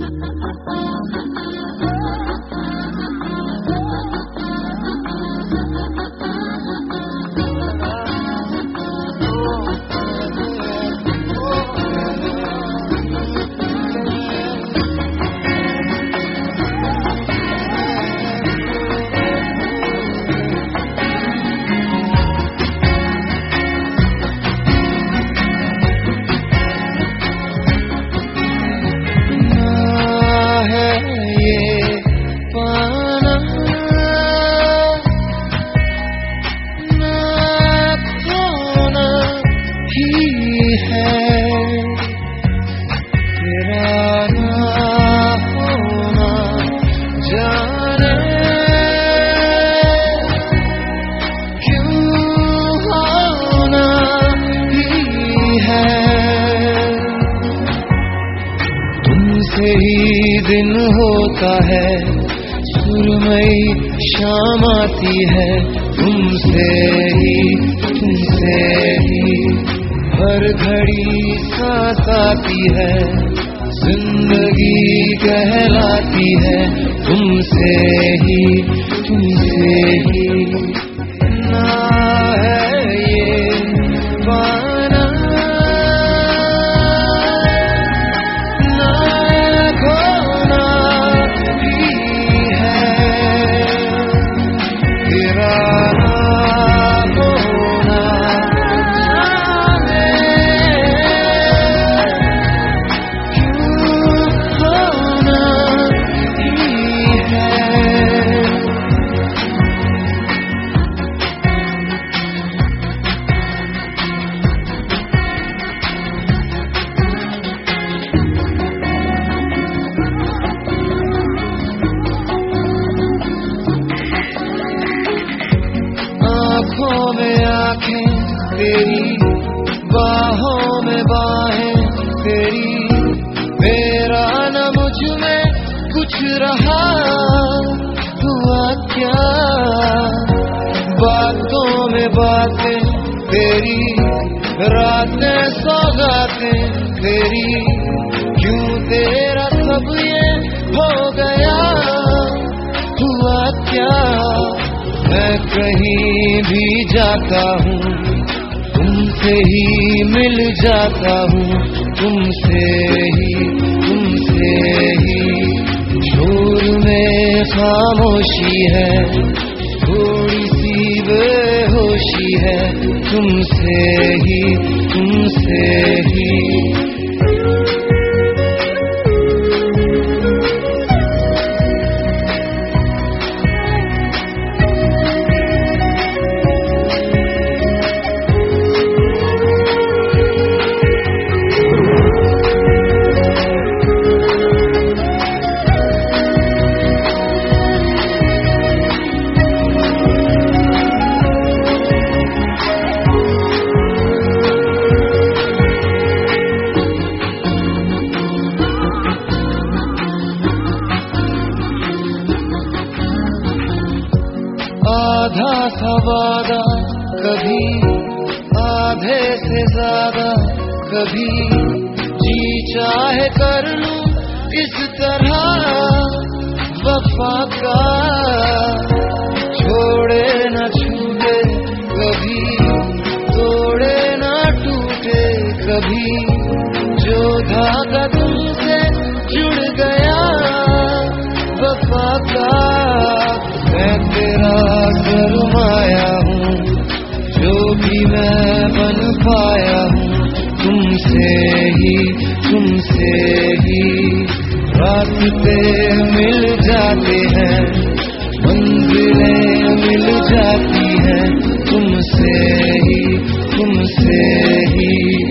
Ha ha ha! दिन होता है, सुरमई शाम आती है, तुमसे ही तुमसे ही। हर घड़ी सांस आती है, ज़िंदगी कहलाती है, तुमसे ही तुमसे ही। बातों, तेरी रातें सौगातें तेरी क्यों तेरा सब ये हो गया। हुआ क्या? मैं कहीं भी जाता हूँ, तुमसे ही मिल जाता हूँ, तुमसे ही तुमसे ही। शोर में खामोशी है, थोड़ी सी बेहोशी है तुमसे ही तुमसे ही। आधा सा वादा कभी आधे से ज़्यादा, कभी जी चाहे कर लू इस तरह वफा का। छोड़े न छूटे, कभी तोड़े न टूटे, कभी जो धागा तुमसे जुड़ गया, वफा का। मैं तेरा शर्माया हूँ, जो भी मैं बन पाया हूँ, तुमसे ही तुमसे ही रास्ते मिल जाते हैं, मंजिलें मिल जाती हैं, तुमसे ही तुमसे ही।